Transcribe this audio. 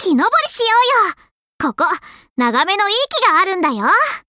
木登りしようよ。ここ、眺めのいい木があるんだよ。